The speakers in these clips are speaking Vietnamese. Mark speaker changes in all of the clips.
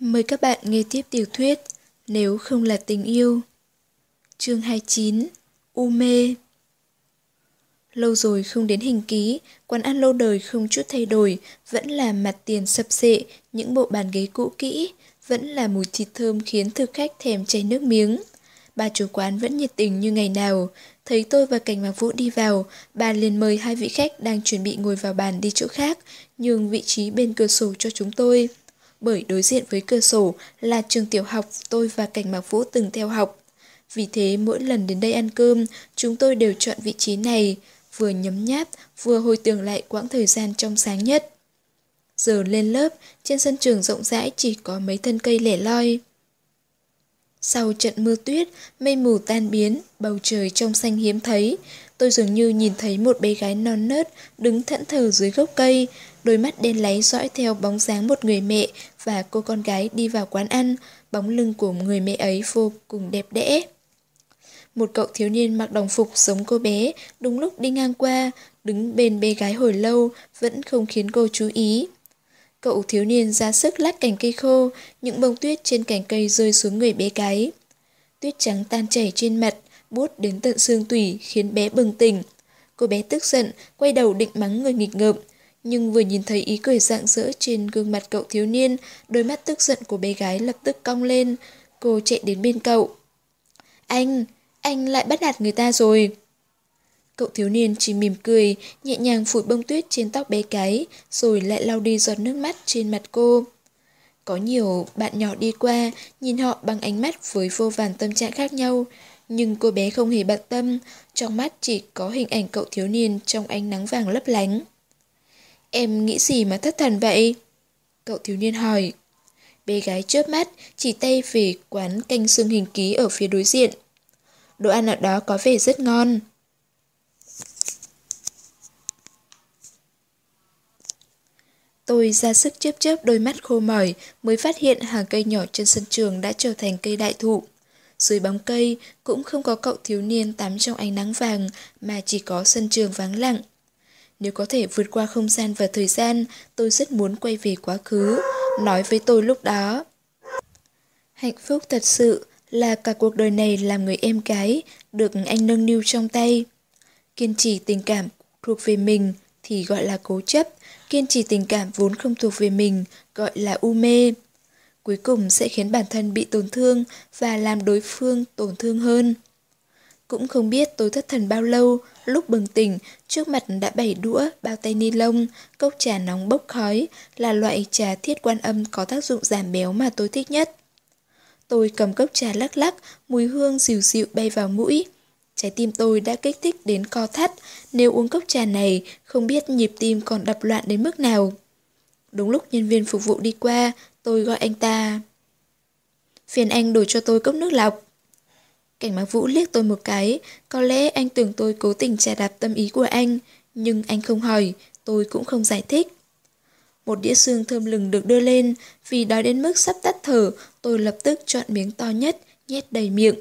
Speaker 1: Mời các bạn nghe tiếp tiểu thuyết Nếu không là tình yêu Chương 29 U mê. Lâu rồi không đến hình ký, quán ăn lâu đời không chút thay đổi, vẫn là mặt tiền sập sệ, những bộ bàn ghế cũ kỹ, vẫn là mùi thịt thơm khiến thực khách thèm chảy nước miếng. Bà chủ quán vẫn nhiệt tình như ngày nào, thấy tôi và Cảnh Mạc Vũ đi vào, bà liền mời hai vị khách đang chuẩn bị ngồi vào bàn đi chỗ khác, nhường vị trí bên cửa sổ cho chúng tôi bởi đối diện với cửa sổ là trường tiểu học tôi và Cảnh Mạc Vũ từng theo học. Vì thế mỗi lần đến đây ăn cơm, chúng tôi đều chọn vị trí này, vừa nhấm nháp, vừa hồi tưởng lại quãng thời gian trong sáng nhất. Giờ lên lớp, trên sân trường rộng rãi chỉ có mấy thân cây lẻ loi. Sau trận mưa tuyết, mây mù tan biến, bầu trời trong xanh hiếm thấy. Tôi dường như nhìn thấy một bé gái non nớt đứng thẫn thờ dưới gốc cây, đôi mắt đen láy dõi theo bóng dáng một người mẹ và cô con gái đi vào quán ăn, bóng lưng của người mẹ ấy vô cùng đẹp đẽ. Một cậu thiếu niên mặc đồng phục giống cô bé, đúng lúc đi ngang qua, đứng bên bé gái hồi lâu, vẫn không khiến cô chú ý. Cậu thiếu niên ra sức lát cành cây khô, những bông tuyết trên cành cây rơi xuống người bé gái. Tuyết trắng tan chảy trên mặt, bút đến tận xương tủy khiến bé bừng tỉnh. Cô bé tức giận, quay đầu định mắng người nghịch ngợm, nhưng vừa nhìn thấy ý cười rạng rỡ trên gương mặt cậu thiếu niên, đôi mắt tức giận của bé gái lập tức cong lên. Cô chạy đến bên cậu. Anh, anh lại bắt nạt người ta rồi. Cậu thiếu niên chỉ mỉm cười, nhẹ nhàng phủi bông tuyết trên tóc bé gái, rồi lại lau đi giọt nước mắt trên mặt cô. Có nhiều bạn nhỏ đi qua, nhìn họ bằng ánh mắt với vô vàn tâm trạng khác nhau, nhưng cô bé không hề bận tâm, trong mắt chỉ có hình ảnh cậu thiếu niên trong ánh nắng vàng lấp lánh. Em nghĩ gì mà thất thần vậy? Cậu thiếu niên hỏi. Bé gái chớp mắt, chỉ tay về quán canh xương hình ký ở phía đối diện. Đồ ăn ở đó có vẻ rất ngon. Tôi ra sức chớp chớp đôi mắt khô mỏi mới phát hiện hàng cây nhỏ trên sân trường đã trở thành cây đại thụ. Dưới bóng cây cũng không có cậu thiếu niên tắm trong ánh nắng vàng mà chỉ có sân trường vắng lặng. Nếu có thể vượt qua không gian và thời gian, tôi rất muốn quay về quá khứ, nói với tôi lúc đó. Hạnh phúc thật sự là cả cuộc đời này làm người em gái, được anh nâng niu trong tay. Kiên trì tình cảm thuộc về mình thì gọi là cố chấp, kiên trì tình cảm vốn không thuộc về mình gọi là u mê. Cuối cùng sẽ khiến bản thân bị tổn thương và làm đối phương tổn thương hơn. Cũng không biết tôi thất thần bao lâu, lúc bừng tỉnh, trước mặt đã bảy đũa, bao tay ni lông, cốc trà nóng bốc khói, là loại trà thiết quan âm có tác dụng giảm béo mà tôi thích nhất. Tôi cầm cốc trà lắc lắc, mùi hương dịu dịu bay vào mũi. Trái tim tôi đã kích thích đến co thắt, nếu uống cốc trà này, không biết nhịp tim còn đập loạn đến mức nào. Đúng lúc nhân viên phục vụ đi qua, tôi gọi anh ta. Phiền anh đổi cho tôi cốc nước lọc. Cảnh mạc vũ liếc tôi một cái, có lẽ anh tưởng tôi cố tình trà đạp tâm ý của anh, nhưng anh không hỏi, tôi cũng không giải thích. Một đĩa xương thơm lừng được đưa lên, vì đói đến mức sắp tắt thở, tôi lập tức chọn miếng to nhất, nhét đầy miệng.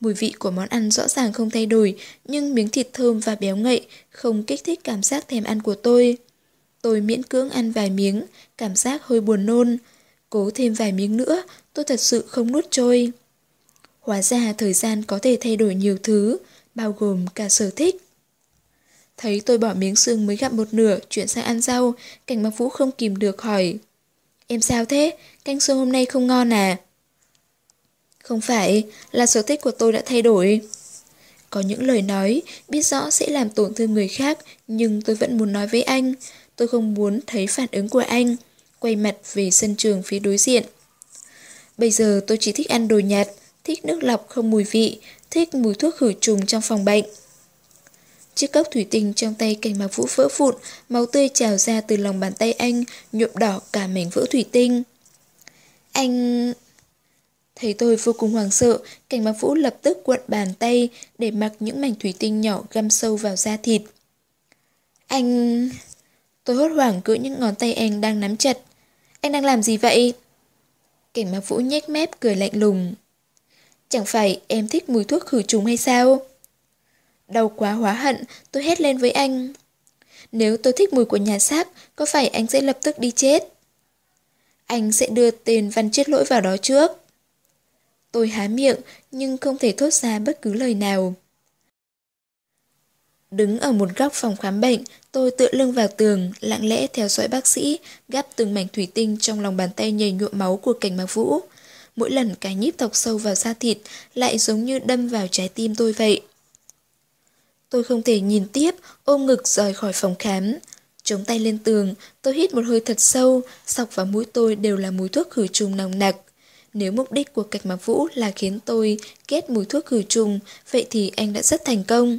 Speaker 1: Mùi vị của món ăn rõ ràng không thay đổi, nhưng miếng thịt thơm và béo ngậy không kích thích cảm giác thèm ăn của tôi. Tôi miễn cưỡng ăn vài miếng, cảm giác hơi buồn nôn. Cố thêm vài miếng nữa, tôi thật sự không nuốt trôi. Hóa ra thời gian có thể thay đổi nhiều thứ, bao gồm cả sở thích. Thấy tôi bỏ miếng xương mới gặm một nửa, chuyển sang ăn rau, cảnh mặc vũ không kìm được hỏi. Em sao thế? Canh xương hôm nay không ngon à? Không phải, là sở thích của tôi đã thay đổi. Có những lời nói, biết rõ sẽ làm tổn thương người khác, nhưng tôi vẫn muốn nói với anh. Tôi không muốn thấy phản ứng của anh. Quay mặt về sân trường phía đối diện. Bây giờ tôi chỉ thích ăn đồ nhạt, thích nước lọc không mùi vị, thích mùi thuốc khử trùng trong phòng bệnh. Chiếc cốc thủy tinh trong tay cảnh mạc vũ vỡ vụn, máu tươi trào ra từ lòng bàn tay anh, nhuộm đỏ cả mảnh vỡ thủy tinh. Anh... Thấy tôi vô cùng hoảng sợ, cảnh mạc vũ lập tức cuộn bàn tay để mặc những mảnh thủy tinh nhỏ găm sâu vào da thịt. Anh... Tôi hốt hoảng cưỡi những ngón tay anh đang nắm chặt. Anh đang làm gì vậy? Cảnh mạc vũ nhếch mép cười lạnh lùng. Chẳng phải em thích mùi thuốc khử trùng hay sao? Đau quá hóa hận, tôi hét lên với anh. Nếu tôi thích mùi của nhà xác, có phải anh sẽ lập tức đi chết? Anh sẽ đưa tên Văn Chết Lỗi vào đó trước. Tôi há miệng nhưng không thể thốt ra bất cứ lời nào. Đứng ở một góc phòng khám bệnh, tôi tựa lưng vào tường, lặng lẽ theo dõi bác sĩ, gắp từng mảnh thủy tinh trong lòng bàn tay nhầy nhuộm máu của cảnh mạc vũ. Mỗi lần cái nhíp thọc sâu vào da thịt lại giống như đâm vào trái tim tôi vậy. Tôi không thể nhìn tiếp, ôm ngực rời khỏi phòng khám. Chống tay lên tường, tôi hít một hơi thật sâu, sọc vào mũi tôi đều là mùi thuốc khử trùng nồng nặc. Nếu mục đích của cạch mạc vũ là khiến tôi ghét mùi thuốc khử trùng, vậy thì anh đã rất thành công.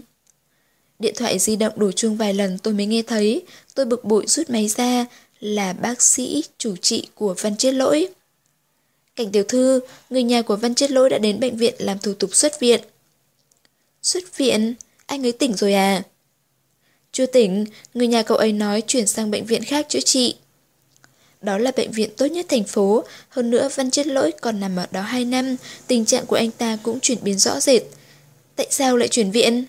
Speaker 1: Điện thoại di động đổ chuông vài lần tôi mới nghe thấy, tôi bực bội rút máy ra, là bác sĩ, chủ trị của Văn Chết Lỗi. Cảnh tiểu thư, người nhà của Văn Chết Lỗi đã đến bệnh viện làm thủ tục xuất viện. Xuất viện? Anh ấy tỉnh rồi à? Chưa tỉnh, người nhà cậu ấy nói chuyển sang bệnh viện khác chữa trị. Đó là bệnh viện tốt nhất thành phố, hơn nữa Văn Chết Lỗi còn nằm ở đó 2 năm, tình trạng của anh ta cũng chuyển biến rõ rệt. Tại sao lại chuyển viện?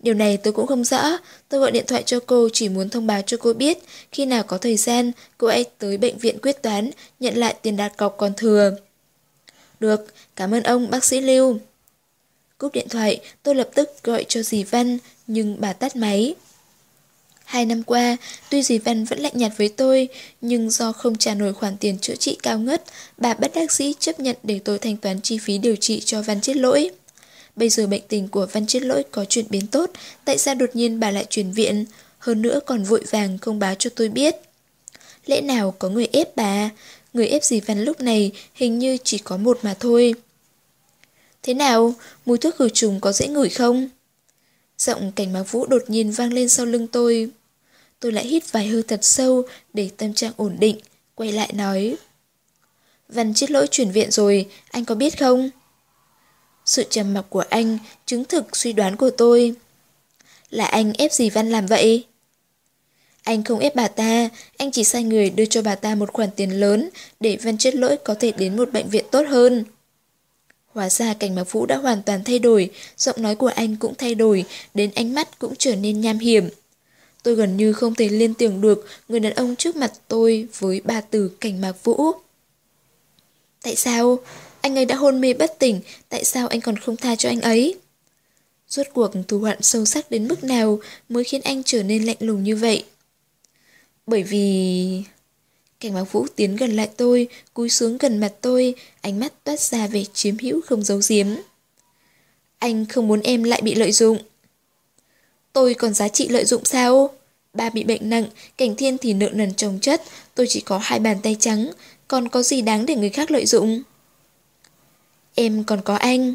Speaker 1: Điều này tôi cũng không rõ, tôi gọi điện thoại cho cô chỉ muốn thông báo cho cô biết, khi nào có thời gian, cô ấy tới bệnh viện quyết toán, nhận lại tiền đặt cọc còn thừa. Được, cảm ơn ông bác sĩ Lưu. Cúp điện thoại, tôi lập tức gọi cho dì Văn, nhưng bà tắt máy. Hai năm qua, tuy dì Văn vẫn lạnh nhạt với tôi, nhưng do không trả nổi khoản tiền chữa trị cao ngất, bà bất đắc dĩ chấp nhận để tôi thanh toán chi phí điều trị cho Văn chết lỗi. Bây giờ bệnh tình của Văn chết lỗi có chuyển biến tốt, tại sao đột nhiên bà lại chuyển viện, hơn nữa còn vội vàng không báo cho tôi biết. Lẽ nào có người ép bà, người ép gì Văn lúc này hình như chỉ có một mà thôi. Thế nào, mùi thuốc khử trùng có dễ ngửi không? Giọng cảnh mạc vũ đột nhiên vang lên sau lưng tôi. Tôi lại hít vài hơi thật sâu để tâm trạng ổn định, quay lại nói. Văn chết lỗi chuyển viện rồi, anh có biết không? Sự trầm mặc của anh chứng thực suy đoán của tôi. Là anh ép gì Văn làm vậy? Anh không ép bà ta, anh chỉ sai người đưa cho bà ta một khoản tiền lớn để Văn chết lỗi có thể đến một bệnh viện tốt hơn. Hóa ra cảnh mạc vũ đã hoàn toàn thay đổi, giọng nói của anh cũng thay đổi, đến ánh mắt cũng trở nên nham hiểm. Tôi gần như không thể liên tưởng được người đàn ông trước mặt tôi với ba từ cảnh mạc vũ. Tại sao? Anh ấy đã hôn mê bất tỉnh, tại sao anh còn không tha cho anh ấy? Rốt cuộc thù hận sâu sắc đến mức nào mới khiến anh trở nên lạnh lùng như vậy? Bởi vì... Cảnh báo Vũ tiến gần lại tôi, cúi xuống gần mặt tôi, ánh mắt toát ra về chiếm hữu không giấu giếm. Anh không muốn em lại bị lợi dụng. Tôi còn giá trị lợi dụng sao? Ba bị bệnh nặng, cảnh thiên thì nợ nần chồng chất, tôi chỉ có hai bàn tay trắng, còn có gì đáng để người khác lợi dụng? Em còn có anh.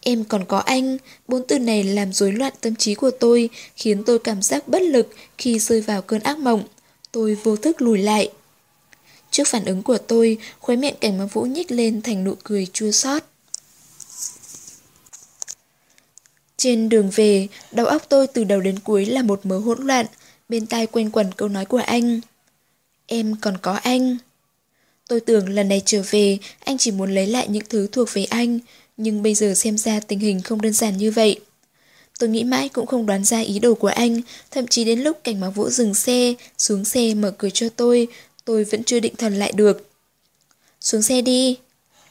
Speaker 1: Em còn có anh, bốn từ này làm rối loạn tâm trí của tôi, khiến tôi cảm giác bất lực khi rơi vào cơn ác mộng. Tôi vô thức lùi lại. Trước phản ứng của tôi, khóe miệng cảnh mà Vũ nhích lên thành nụ cười chua xót. Trên đường về, đầu óc tôi từ đầu đến cuối là một mớ hỗn loạn, bên tai quanh quẩn câu nói của anh. Em còn có anh. Tôi tưởng lần này trở về, anh chỉ muốn lấy lại những thứ thuộc về anh, nhưng bây giờ xem ra tình hình không đơn giản như vậy. Tôi nghĩ mãi cũng không đoán ra ý đồ của anh, thậm chí đến lúc cảnh báo vũ dừng xe, xuống xe mở cửa cho tôi, tôi vẫn chưa định thần lại được. Xuống xe đi.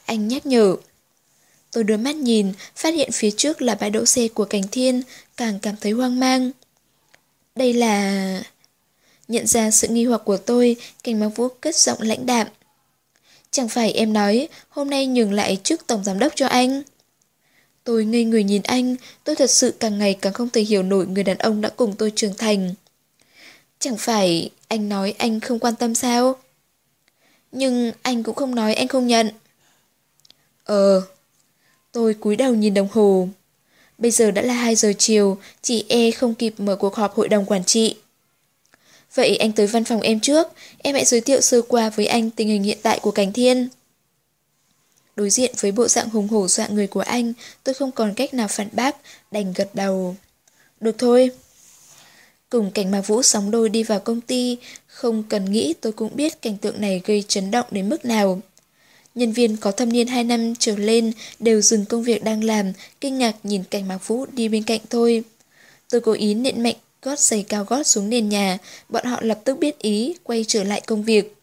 Speaker 1: Anh nhắc nhở. Tôi đưa mắt nhìn, phát hiện phía trước là bãi đỗ xe của cảnh thiên, càng cảm thấy hoang mang. Đây là... Nhận ra sự nghi hoặc của tôi, cảnh báo vũ cất giọng lãnh đạm. Chẳng phải em nói hôm nay nhường lại trước tổng giám đốc cho anh. Tôi ngây người nhìn anh, tôi thật sự càng ngày càng không thể hiểu nổi người đàn ông đã cùng tôi trưởng thành. Chẳng phải anh nói anh không quan tâm sao? Nhưng anh cũng không nói anh không nhận. Ờ. Tôi cúi đầu nhìn đồng hồ. Bây giờ đã là 2 giờ chiều, chị E không kịp mở cuộc họp hội đồng quản trị. Vậy anh tới văn phòng em trước, em hãy giới thiệu sơ qua với anh tình hình hiện tại của Cảnh Thiên. Đối diện với bộ dạng hùng hổ dọa người của anh, tôi không còn cách nào phản bác, đành gật đầu. Được thôi. Cùng cảnh mạc vũ sóng đôi đi vào công ty, không cần nghĩ tôi cũng biết cảnh tượng này gây chấn động đến mức nào. Nhân viên có thâm niên 2 năm trở lên đều dừng công việc đang làm, kinh ngạc nhìn cảnh mạc vũ đi bên cạnh tôi. Tôi cố ý nện mạnh gót giày cao gót xuống nền nhà, bọn họ lập tức biết ý, quay trở lại công việc.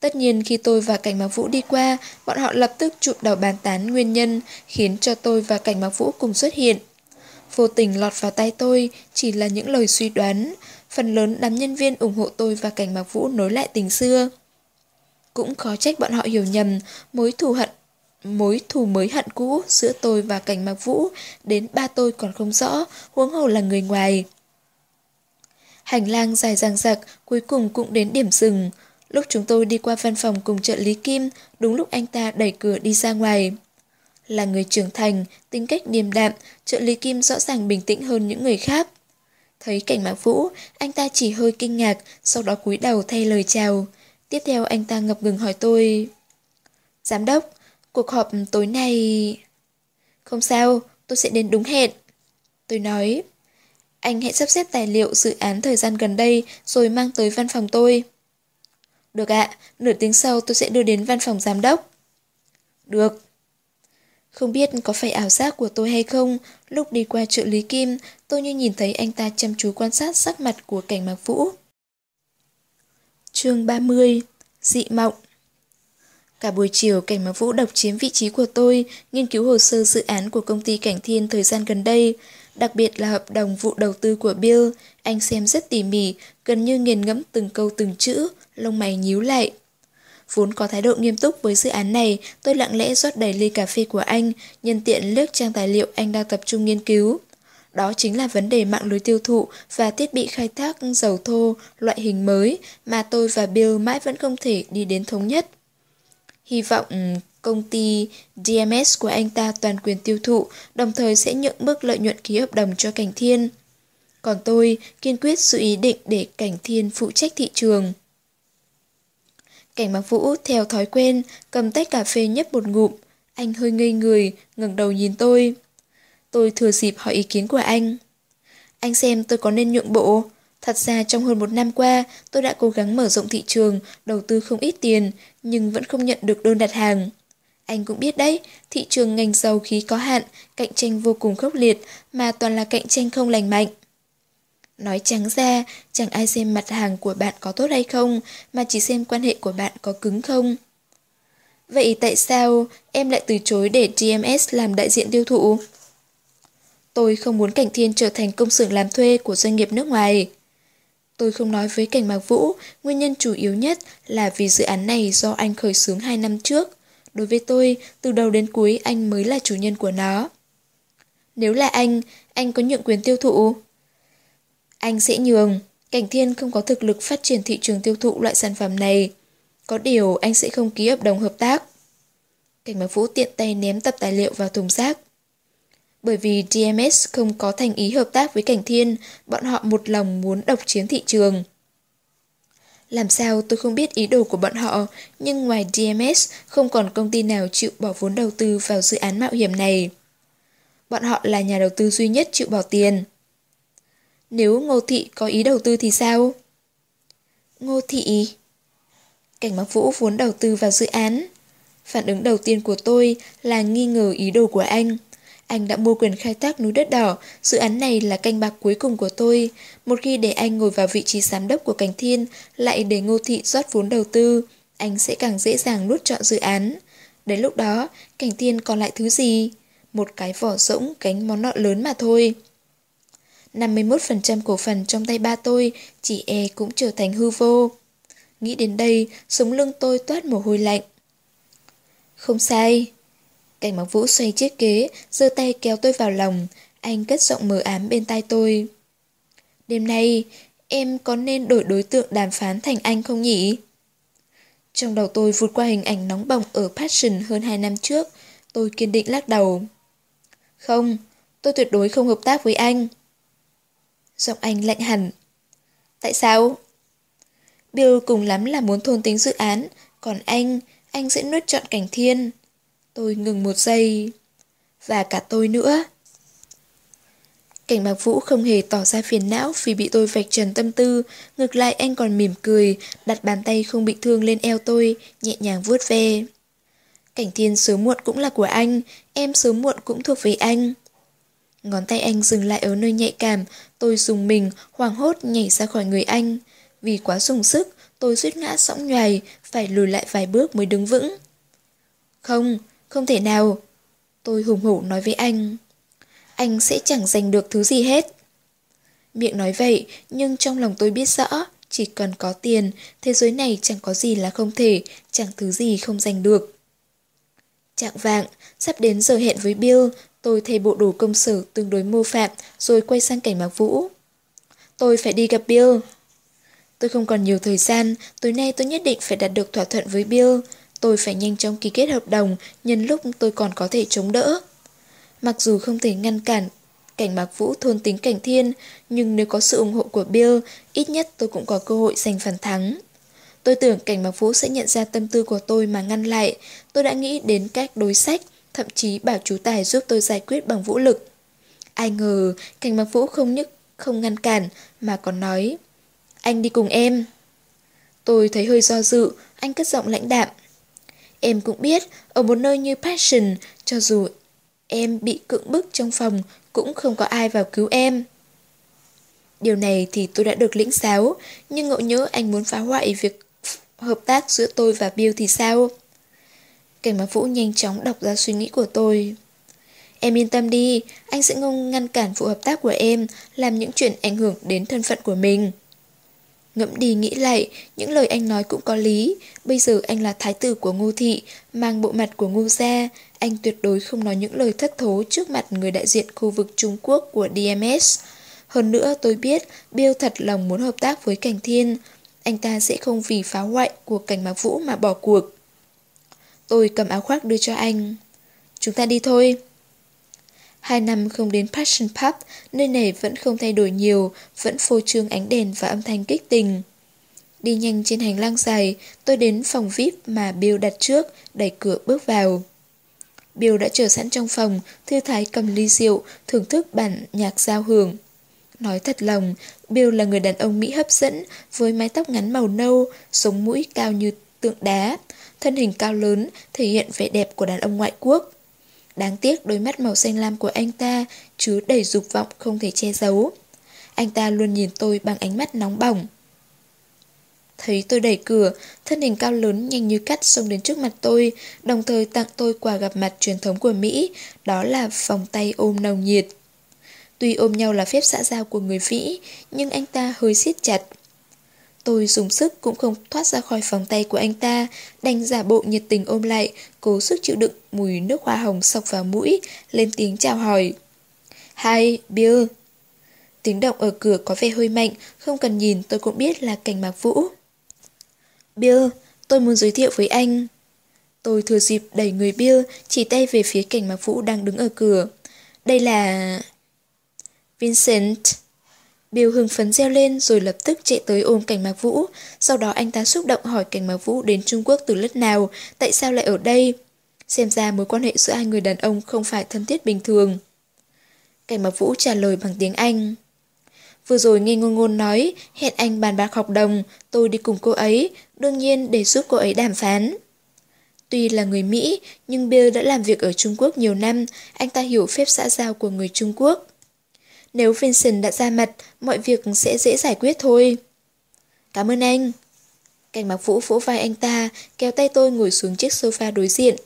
Speaker 1: Tất nhiên khi tôi và Cảnh Mạc Vũ đi qua, bọn họ lập tức chụp đầu bàn tán nguyên nhân, khiến cho tôi và Cảnh Mạc Vũ cùng xuất hiện. Vô tình lọt vào tay tôi chỉ là những lời suy đoán, phần lớn đám nhân viên ủng hộ tôi và Cảnh Mạc Vũ nối lại tình xưa. Cũng khó trách bọn họ hiểu nhầm mối thù hận mối thù mới hận cũ giữa tôi và Cảnh Mạc Vũ đến ba tôi còn không rõ, huống hồ là người ngoài. Hành lang dài dằng dặc, cuối cùng cũng đến điểm dừng. Lúc chúng tôi đi qua văn phòng cùng trợ lý Kim, đúng lúc anh ta đẩy cửa đi ra ngoài. Là người trưởng thành, tính cách điềm đạm, trợ lý Kim rõ ràng bình tĩnh hơn những người khác. Thấy cảnh Mạc Vũ, anh ta chỉ hơi kinh ngạc, sau đó cúi đầu thay lời chào. Tiếp theo anh ta ngập ngừng hỏi tôi. Giám đốc, cuộc họp tối nay... Không sao, tôi sẽ đến đúng hẹn. Tôi nói, anh hãy sắp xếp tài liệu dự án thời gian gần đây rồi mang tới văn phòng tôi. Được ạ, nửa tiếng sau tôi sẽ đưa đến văn phòng giám đốc. Được. Không biết có phải ảo giác của tôi hay không, lúc đi qua trợ lý Kim, tôi như nhìn thấy anh ta chăm chú quan sát sắc mặt của cảnh mạc vũ. chương 30 Dị mộng Cả buổi chiều, Cảnh Mạc Vũ độc chiếm vị trí của tôi, nghiên cứu hồ sơ dự án của công ty Cảnh Thiên thời gian gần đây, đặc biệt là hợp đồng vụ đầu tư của Bill. Anh xem rất tỉ mỉ, gần như nghiền ngẫm từng câu từng chữ, lông mày nhíu lại. Vốn có thái độ nghiêm túc với dự án này, tôi lặng lẽ rót đầy ly cà phê của anh, nhân tiện lướt trang tài liệu anh đang tập trung nghiên cứu. Đó chính là vấn đề mạng lưới tiêu thụ và thiết bị khai thác dầu thô, loại hình mới mà tôi và Bill mãi vẫn không thể đi đến thống nhất. Hy vọng ừ, công ty DMS của anh ta toàn quyền tiêu thụ, đồng thời sẽ nhượng mức lợi nhuận ký hợp đồng cho Cảnh Thiên. Còn tôi kiên quyết giữ ý định để Cảnh Thiên phụ trách thị trường. Cảnh Mạc Vũ theo thói quen cầm tách cà phê nhấp một ngụm, anh hơi ngây người, ngẩng đầu nhìn tôi. Tôi thừa dịp hỏi ý kiến của anh. Anh xem tôi có nên nhượng bộ. Thật ra trong hơn một năm qua, tôi đã cố gắng mở rộng thị trường, đầu tư không ít tiền, nhưng vẫn không nhận được đơn đặt hàng. Anh cũng biết đấy, thị trường ngành dầu khí có hạn, cạnh tranh vô cùng khốc liệt, mà toàn là cạnh tranh không lành mạnh. Nói trắng ra, chẳng ai xem mặt hàng của bạn có tốt hay không, mà chỉ xem quan hệ của bạn có cứng không. Vậy tại sao em lại từ chối để GMS làm đại diện tiêu thụ? Tôi không muốn Cảnh Thiên trở thành công xưởng làm thuê của doanh nghiệp nước ngoài. Tôi không nói với Cảnh Mạc Vũ, nguyên nhân chủ yếu nhất là vì dự án này do anh khởi xướng 2 năm trước. Đối với tôi, từ đầu đến cuối anh mới là chủ nhân của nó. Nếu là anh, anh có nhượng quyền tiêu thụ? Anh sẽ nhường. Cảnh Thiên không có thực lực phát triển thị trường tiêu thụ loại sản phẩm này. Có điều anh sẽ không ký hợp đồng hợp tác. Cảnh Mạc Vũ tiện tay ném tập tài liệu vào thùng rác. Bởi vì DMS không có thành ý hợp tác với Cảnh Thiên, bọn họ một lòng muốn độc chiếm thị trường. Làm sao tôi không biết ý đồ của bọn họ, nhưng ngoài DMS không còn công ty nào chịu bỏ vốn đầu tư vào dự án mạo hiểm này. Bọn họ là nhà đầu tư duy nhất chịu bỏ tiền. Nếu Ngô Thị có ý đầu tư thì sao? Ngô Thị... Cảnh Bắc Vũ vốn đầu tư vào dự án. Phản ứng đầu tiên của tôi là nghi ngờ ý đồ của anh. Anh đã mua quyền khai thác núi đất đỏ, dự án này là canh bạc cuối cùng của tôi. Một khi để anh ngồi vào vị trí giám đốc của Cảnh Thiên, lại để Ngô Thị rót vốn đầu tư, anh sẽ càng dễ dàng nuốt chọn dự án. Đến lúc đó, Cảnh Thiên còn lại thứ gì? Một cái vỏ rỗng cánh món nợ lớn mà thôi. 51% cổ phần trong tay ba tôi, chỉ e cũng trở thành hư vô. Nghĩ đến đây, sống lưng tôi toát mồ hôi lạnh. Không sai. Cảnh mặc vũ xoay chiếc ghế, giơ tay kéo tôi vào lòng. Anh cất giọng mờ ám bên tai tôi. Đêm nay, em có nên đổi đối tượng đàm phán thành anh không nhỉ? Trong đầu tôi vụt qua hình ảnh nóng bỏng ở Passion hơn 2 năm trước. Tôi kiên định lắc đầu. Không, tôi tuyệt đối không hợp tác với anh. Giọng anh lạnh hẳn. Tại sao? Bill cùng lắm là muốn thôn tính dự án, còn anh, anh sẽ nuốt trọn cảnh thiên. Tôi ngừng một giây. Và cả tôi nữa. Cảnh Mạc Vũ không hề tỏ ra phiền não vì bị tôi vạch trần tâm tư, ngược lại anh còn mỉm cười, đặt bàn tay không bị thương lên eo tôi, nhẹ nhàng vuốt ve. Cảnh thiên sớm muộn cũng là của anh, em sớm muộn cũng thuộc về anh. Ngón tay anh dừng lại ở nơi nhạy cảm, tôi dùng mình, hoảng hốt nhảy ra khỏi người anh. Vì quá dùng sức, tôi suýt ngã sõng nhoài, phải lùi lại vài bước mới đứng vững. Không, không thể nào. Tôi hùng hổ nói với anh. Anh sẽ chẳng giành được thứ gì hết. Miệng nói vậy, nhưng trong lòng tôi biết rõ, chỉ cần có tiền, thế giới này chẳng có gì là không thể, chẳng thứ gì không giành được. Trạng vạng, sắp đến giờ hẹn với Bill, tôi thay bộ đồ công sở tương đối mô phạm rồi quay sang cảnh Mạc Vũ. Tôi phải đi gặp Bill. Tôi không còn nhiều thời gian, tối nay tôi nhất định phải đạt được thỏa thuận với Bill. Tôi phải nhanh chóng ký kết hợp đồng nhân lúc tôi còn có thể chống đỡ. Mặc dù không thể ngăn cản cảnh Mạc Vũ thôn tính cảnh thiên, nhưng nếu có sự ủng hộ của Bill, ít nhất tôi cũng có cơ hội giành phần thắng. Tôi tưởng cảnh Mạc Vũ sẽ nhận ra tâm tư của tôi mà ngăn lại. Tôi đã nghĩ đến cách đối sách, thậm chí bảo chú Tài giúp tôi giải quyết bằng vũ lực. Ai ngờ, cảnh Mạc Vũ không nhức, không ngăn cản, mà còn nói, anh đi cùng em. Tôi thấy hơi do dự, anh cất giọng lãnh đạm. Em cũng biết, ở một nơi như Passion, cho dù em bị cưỡng bức trong phòng, cũng không có ai vào cứu em. Điều này thì tôi đã được lĩnh giáo, nhưng ngộ nhớ anh muốn phá hoại việc hợp tác giữa tôi và Bill thì sao? Cảnh báo Vũ nhanh chóng đọc ra suy nghĩ của tôi. Em yên tâm đi, anh sẽ không ngăn cản vụ hợp tác của em, làm những chuyện ảnh hưởng đến thân phận của mình. Ngẫm đi nghĩ lại, những lời anh nói cũng có lý. Bây giờ anh là thái tử của ngô thị, mang bộ mặt của ngô gia. Anh tuyệt đối không nói những lời thất thố trước mặt người đại diện khu vực Trung Quốc của DMS. Hơn nữa tôi biết Bill thật lòng muốn hợp tác với Cảnh Thiên. Anh ta sẽ không vì phá hoại của Cảnh Mạc Vũ mà bỏ cuộc. Tôi cầm áo khoác đưa cho anh. Chúng ta đi thôi. Hai năm không đến Passion Pub, nơi này vẫn không thay đổi nhiều, vẫn phô trương ánh đèn và âm thanh kích tình. Đi nhanh trên hành lang dài, tôi đến phòng VIP mà Bill đặt trước, đẩy cửa bước vào. Bill đã chờ sẵn trong phòng, thư thái cầm ly rượu, thưởng thức bản nhạc giao hưởng. Nói thật lòng, Bill là người đàn ông Mỹ hấp dẫn, với mái tóc ngắn màu nâu, sống mũi cao như tượng đá, thân hình cao lớn, thể hiện vẻ đẹp của đàn ông ngoại quốc. Đáng tiếc đôi mắt màu xanh lam của anh ta chứa đầy dục vọng không thể che giấu. Anh ta luôn nhìn tôi bằng ánh mắt nóng bỏng. Thấy tôi đẩy cửa, thân hình cao lớn nhanh như cắt xông đến trước mặt tôi, đồng thời tặng tôi quà gặp mặt truyền thống của Mỹ, đó là vòng tay ôm nồng nhiệt. Tuy ôm nhau là phép xã giao của người vĩ, nhưng anh ta hơi siết chặt. Tôi dùng sức cũng không thoát ra khỏi vòng tay của anh ta, đành giả bộ nhiệt tình ôm lại, cố sức chịu đựng mùi nước hoa hồng sọc vào mũi, lên tiếng chào hỏi. Hi, Bill. Tiếng động ở cửa có vẻ hơi mạnh, không cần nhìn tôi cũng biết là cảnh mạc vũ. Bill, tôi muốn giới thiệu với anh. Tôi thừa dịp đẩy người Bill, chỉ tay về phía cảnh mạc vũ đang đứng ở cửa. Đây là... Vincent. Bill hưng phấn reo lên rồi lập tức chạy tới ôm cảnh mạc vũ. Sau đó anh ta xúc động hỏi cảnh mạc vũ đến Trung Quốc từ lúc nào, tại sao lại ở đây. Xem ra mối quan hệ giữa hai người đàn ông không phải thân thiết bình thường. Cảnh mạc vũ trả lời bằng tiếng Anh. Vừa rồi nghe ngôn ngôn nói, hẹn anh bàn bạc học đồng, tôi đi cùng cô ấy, đương nhiên để giúp cô ấy đàm phán. Tuy là người Mỹ, nhưng Bill đã làm việc ở Trung Quốc nhiều năm, anh ta hiểu phép xã giao của người Trung Quốc. Nếu Vincent đã ra mặt, mọi việc sẽ dễ giải quyết thôi. Cảm ơn anh. Cảnh mặc vũ vỗ vai anh ta, kéo tay tôi ngồi xuống chiếc sofa đối diện.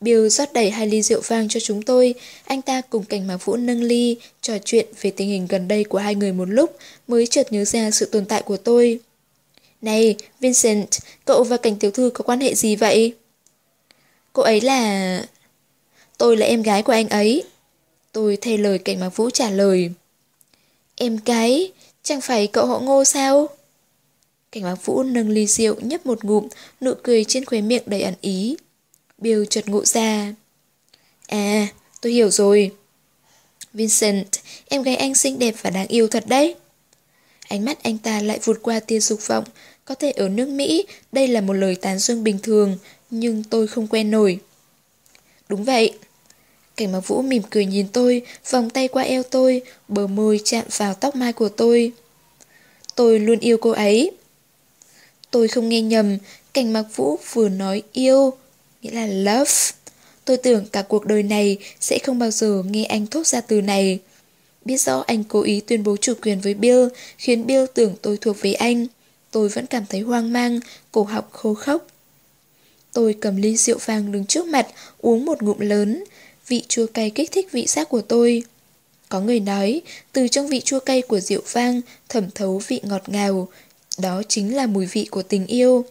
Speaker 1: Bill rót đầy hai ly rượu vang cho chúng tôi, anh ta cùng cảnh mạc vũ nâng ly, trò chuyện về tình hình gần đây của hai người một lúc, mới chợt nhớ ra sự tồn tại của tôi. Này, Vincent, cậu và cảnh tiểu thư có quan hệ gì vậy? Cô ấy là... Tôi là em gái của anh ấy. Tôi thay lời cảnh mạc vũ trả lời. Em cái chẳng phải cậu họ ngô sao? Cảnh mạc vũ nâng ly rượu nhấp một ngụm, nụ cười trên khóe miệng đầy ẩn ý. Bill chợt ngộ ra. À, tôi hiểu rồi. Vincent, em gái anh xinh đẹp và đáng yêu thật đấy. Ánh mắt anh ta lại vụt qua tia dục vọng. Có thể ở nước Mỹ, đây là một lời tán dương bình thường, nhưng tôi không quen nổi. Đúng vậy. Cảnh mặc vũ mỉm cười nhìn tôi, vòng tay qua eo tôi, bờ môi chạm vào tóc mai của tôi. Tôi luôn yêu cô ấy. Tôi không nghe nhầm, cảnh mặc vũ vừa nói yêu, nghĩa là love. Tôi tưởng cả cuộc đời này sẽ không bao giờ nghe anh thốt ra từ này. Biết rõ anh cố ý tuyên bố chủ quyền với Bill, khiến Bill tưởng tôi thuộc về anh. tôi vẫn cảm thấy hoang mang, cổ họng khô khốc. Tôi cầm ly rượu vàng đứng trước mặt, uống một ngụm lớn. Vị chua cay kích thích vị giác của tôi. Có người nói, từ trong vị chua cay của rượu vang thẩm thấu vị ngọt ngào. Đó chính là mùi vị của tình yêu.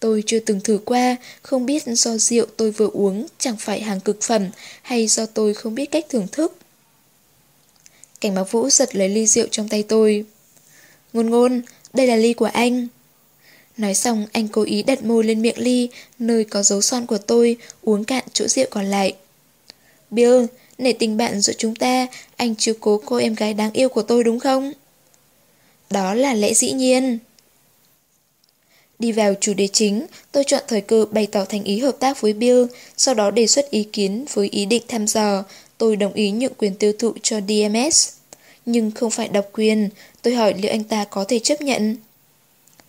Speaker 1: Tôi chưa từng thử qua, không biết do rượu tôi vừa uống chẳng phải hàng cực phẩm hay do tôi không biết cách thưởng thức. Cảnh báo vũ giật lấy ly rượu trong tay tôi. Ngôn ngôn, đây là ly của anh. Nói xong anh cố ý đặt môi lên miệng ly, nơi có dấu son của tôi, uống cạn chỗ rượu còn lại. Bill, nể tình bạn giữa chúng ta, anh chiếu cố cô em gái đáng yêu của tôi đúng không? Đó là lẽ dĩ nhiên. Đi vào chủ đề chính, tôi chọn thời cơ bày tỏ thành ý hợp tác với Bill, sau đó đề xuất ý kiến với ý định thăm dò, tôi đồng ý nhượng quyền tiêu thụ cho DMS. Nhưng không phải độc quyền, tôi hỏi liệu anh ta có thể chấp nhận.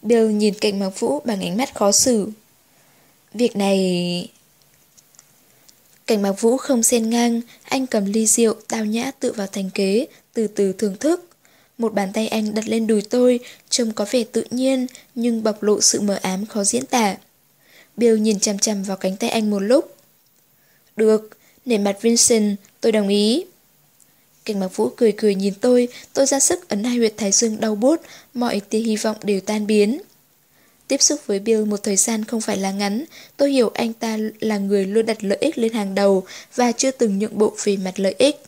Speaker 1: Bill nhìn cạnh Mạc Vũ bằng ánh mắt khó xử. Việc này... Cảnh Mạc Vũ không xen ngang, anh cầm ly rượu, tao nhã tự vào thành kế, từ từ thưởng thức. Một bàn tay anh đặt lên đùi tôi, trông có vẻ tự nhiên, nhưng bộc lộ sự mờ ám khó diễn tả. Bill nhìn chằm chằm vào cánh tay anh một lúc. Được, nể mặt Vincent, tôi đồng ý. Cảnh Mạc Vũ cười cười nhìn tôi, tôi ra sức ấn hai huyệt thái dương đau bút, mọi tia hy vọng đều tan biến. Tiếp xúc với Bill một thời gian không phải là ngắn, tôi hiểu anh ta là người luôn đặt lợi ích lên hàng đầu và chưa từng nhượng bộ về mặt lợi ích.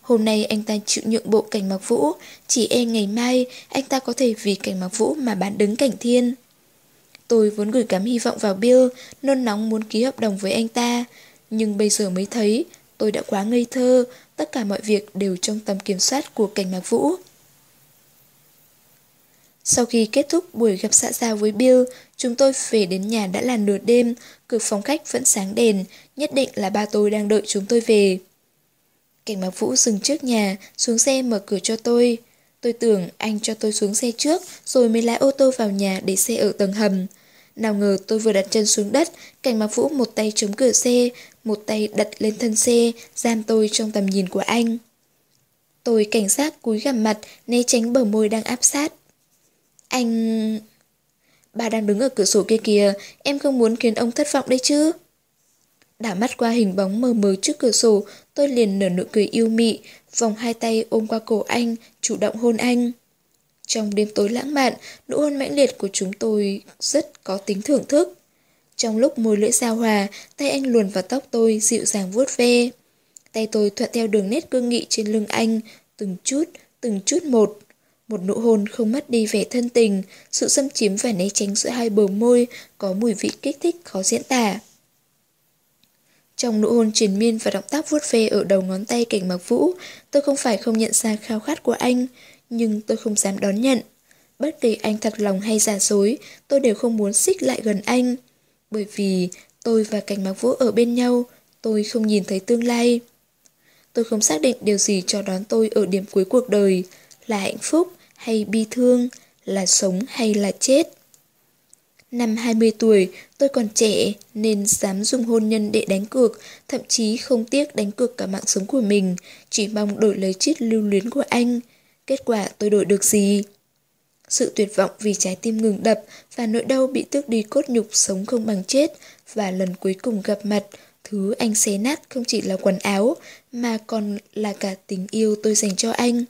Speaker 1: Hôm nay anh ta chịu nhượng bộ cảnh mặc Vũ, chỉ e ngày mai anh ta có thể vì cảnh mặc Vũ mà bán đứng cảnh thiên. Tôi vốn gửi gắm hy vọng vào Bill, nôn nóng muốn ký hợp đồng với anh ta, nhưng bây giờ mới thấy tôi đã quá ngây thơ, tất cả mọi việc đều trong tầm kiểm soát của cảnh Mạc Vũ. Sau khi kết thúc buổi gặp xã giao với Bill, chúng tôi về đến nhà đã là nửa đêm, cửa phòng khách vẫn sáng đèn, nhất định là ba tôi đang đợi chúng tôi về. Cảnh Mạc Vũ dừng trước nhà, xuống xe mở cửa cho tôi. Tôi tưởng anh cho tôi xuống xe trước, rồi mới lái ô tô vào nhà để xe ở tầng hầm. Nào ngờ tôi vừa đặt chân xuống đất, Cảnh Mạc Vũ một tay chống cửa xe, một tay đặt lên thân xe, giam tôi trong tầm nhìn của anh. Tôi cảnh giác cúi gằm mặt, né tránh bờ môi đang áp sát. Anh... Bà đang đứng ở cửa sổ kia kìa, em không muốn khiến ông thất vọng đấy chứ. Đảo mắt qua hình bóng mờ mờ trước cửa sổ, tôi liền nở nụ cười yêu mị, vòng hai tay ôm qua cổ anh, chủ động hôn anh. Trong đêm tối lãng mạn, nụ hôn mãnh liệt của chúng tôi rất có tính thưởng thức. Trong lúc môi lưỡi giao hòa, tay anh luồn vào tóc tôi dịu dàng vuốt ve. Tay tôi thuận theo đường nét cương nghị trên lưng anh, từng chút, từng chút một. Một nụ hôn không mất đi vẻ thân tình, sự xâm chiếm và né tránh giữa hai bờ môi có mùi vị kích thích khó diễn tả. Trong nụ hôn triền miên và động tác vuốt ve ở đầu ngón tay cảnh mặc vũ, tôi không phải không nhận ra khao khát của anh, nhưng tôi không dám đón nhận. Bất kể anh thật lòng hay giả dối, tôi đều không muốn xích lại gần anh. Bởi vì tôi và cảnh mặc vũ ở bên nhau, tôi không nhìn thấy tương lai. Tôi không xác định điều gì cho đón tôi ở điểm cuối cuộc đời, là hạnh phúc hay bi thương, là sống hay là chết. Năm 20 tuổi, tôi còn trẻ nên dám dùng hôn nhân để đánh cược, thậm chí không tiếc đánh cược cả mạng sống của mình, chỉ mong đổi lấy chiếc lưu luyến của anh. Kết quả tôi đổi được gì? Sự tuyệt vọng vì trái tim ngừng đập và nỗi đau bị tước đi cốt nhục sống không bằng chết và lần cuối cùng gặp mặt, thứ anh xé nát không chỉ là quần áo mà còn là cả tình yêu tôi dành cho anh.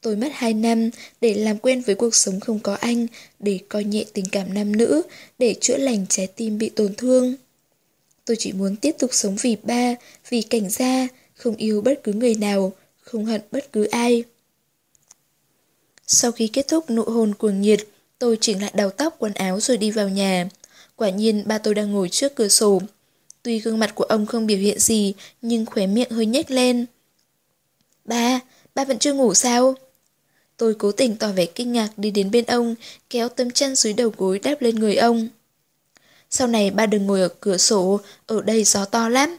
Speaker 1: Tôi mất 2 năm để làm quen với cuộc sống không có anh, để coi nhẹ tình cảm nam nữ, để chữa lành trái tim bị tổn thương. Tôi chỉ muốn tiếp tục sống vì ba, vì cảnh gia, không yêu bất cứ người nào, không hận bất cứ ai. Sau khi kết thúc nụ hôn cuồng nhiệt, tôi chỉnh lại đầu tóc quần áo rồi đi vào nhà. Quả nhiên ba tôi đang ngồi trước cửa sổ. Tuy gương mặt của ông không biểu hiện gì, nhưng khóe miệng hơi nhếch lên. Ba, ba vẫn chưa ngủ sao? Tôi cố tình tỏ vẻ kinh ngạc đi đến bên ông, kéo tấm chăn dưới đầu gối đáp lên người ông. Sau này ba đừng ngồi ở cửa sổ, ở đây gió to lắm.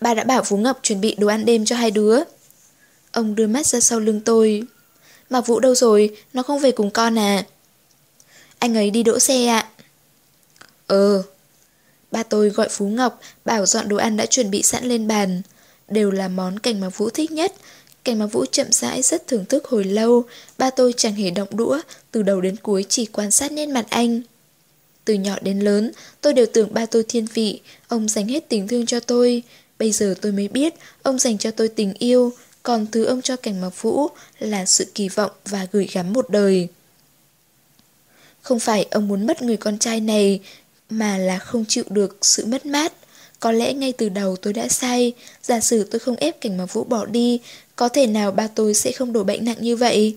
Speaker 1: Ba đã bảo Phú Ngọc chuẩn bị đồ ăn đêm cho hai đứa. Ông đưa mắt ra sau lưng tôi. mà Vũ đâu rồi, nó không về cùng con à? Anh ấy đi đỗ xe ạ. Ờ. Ba tôi gọi Phú Ngọc, bảo dọn đồ ăn đã chuẩn bị sẵn lên bàn. Đều là món cảnh mà Vũ thích nhất, Cảnh mà Vũ chậm rãi rất thưởng thức hồi lâu, ba tôi chẳng hề động đũa, từ đầu đến cuối chỉ quan sát nét mặt anh. Từ nhỏ đến lớn, tôi đều tưởng ba tôi thiên vị, ông dành hết tình thương cho tôi. Bây giờ tôi mới biết, ông dành cho tôi tình yêu, còn thứ ông cho cảnh mặc vũ là sự kỳ vọng và gửi gắm một đời. Không phải ông muốn mất người con trai này, mà là không chịu được sự mất mát. Có lẽ ngay từ đầu tôi đã sai, giả sử tôi không ép cảnh mặc vũ bỏ đi, có thể nào ba tôi sẽ không đổ bệnh nặng như vậy?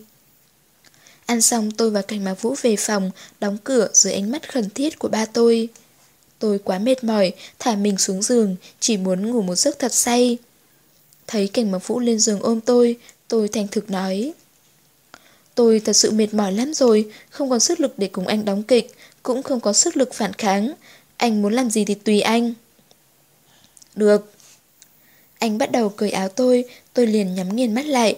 Speaker 1: Ăn xong tôi và cảnh Mạc vũ về phòng, đóng cửa dưới ánh mắt khẩn thiết của ba tôi. Tôi quá mệt mỏi, thả mình xuống giường, chỉ muốn ngủ một giấc thật say. Thấy cảnh Mạc vũ lên giường ôm tôi, tôi thành thực nói. Tôi thật sự mệt mỏi lắm rồi, không còn sức lực để cùng anh đóng kịch, cũng không có sức lực phản kháng. Anh muốn làm gì thì tùy anh. Được. Anh bắt đầu cởi áo tôi, tôi liền nhắm nghiền mắt lại.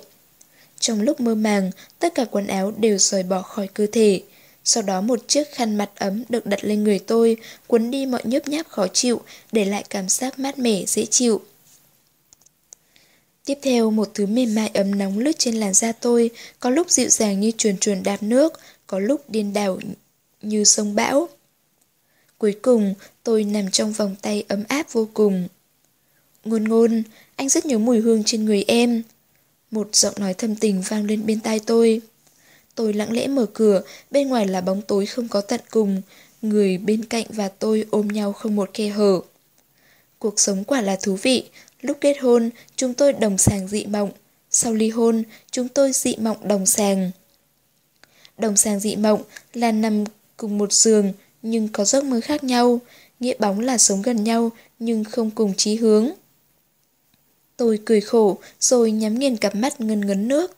Speaker 1: Trong lúc mơ màng, tất cả quần áo đều rời bỏ khỏi cơ thể. Sau đó một chiếc khăn mặt ấm được đặt lên người tôi, cuốn đi mọi nhớp nháp khó chịu, để lại cảm giác mát mẻ, dễ chịu. Tiếp theo, một thứ mềm mại ấm nóng lướt trên làn da tôi, có lúc dịu dàng như chuồn chuồn đạp nước, có lúc điên đảo như sông bão. Cuối cùng, tôi nằm trong vòng tay ấm áp vô cùng. Ngôn ngôn, anh rất nhớ mùi hương trên người em. Một giọng nói thâm tình vang lên bên tai tôi. Tôi lặng lẽ mở cửa, bên ngoài là bóng tối không có tận cùng, người bên cạnh và tôi ôm nhau không một khe hở. Cuộc sống quả là thú vị, lúc kết hôn, chúng tôi đồng sàng dị mộng, sau ly hôn, chúng tôi dị mộng đồng sàng. Đồng sàng dị mộng là nằm cùng một giường nhưng có giấc mơ khác nhau, nghĩa bóng là sống gần nhau nhưng không cùng chí hướng. Tôi cười khổ rồi nhắm nghiền cặp mắt ngân ngấn nước.